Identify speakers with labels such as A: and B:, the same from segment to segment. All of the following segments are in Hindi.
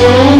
A: Yeah.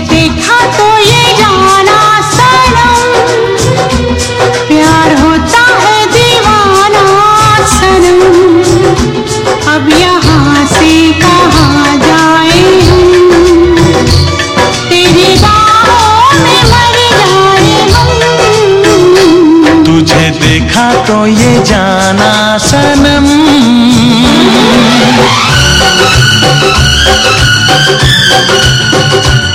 B: देखा तो ये जाना सनम। प्यार होता है दीवाना सनम। अब यहाँ से कहाँ जाए तेरी
A: तुझे देखा तो ये जाना सनम।
B: ला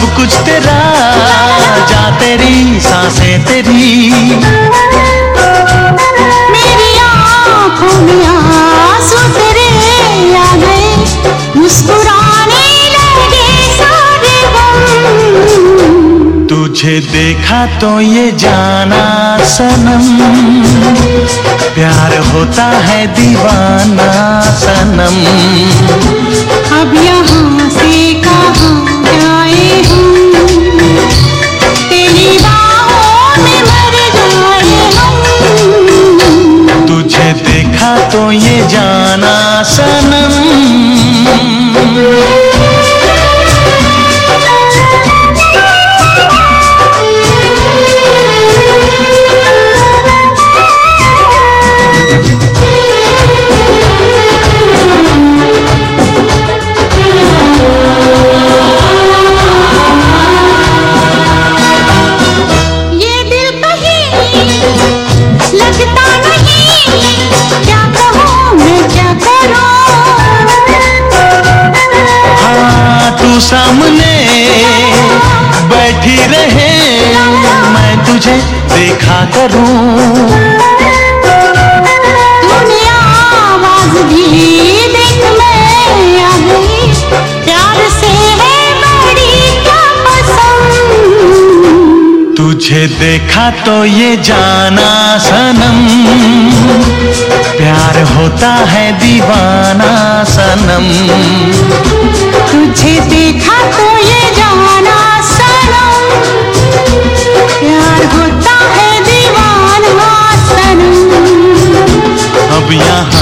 A: सब कुछ तेरा जा तेरी साँसें तेरी।
B: मेरी आँखों में आँसू तेरे आ गए मुस्कुराने लगे सारे
A: तुझे देखा तो ये जाना सनम प्यार होता है दीवाना सनम।
B: अब यहाँ
A: सामने बैठी रहे मैं तुझे देखा करूँ।
B: तूने आवाज़ भी देख मैं आ गई। प्यार से है बड़ी क्या पसंद?
A: तुझे देखा तो ये जाना सनम। प्यार होता है दीवाना सनम।
B: अब यहाँ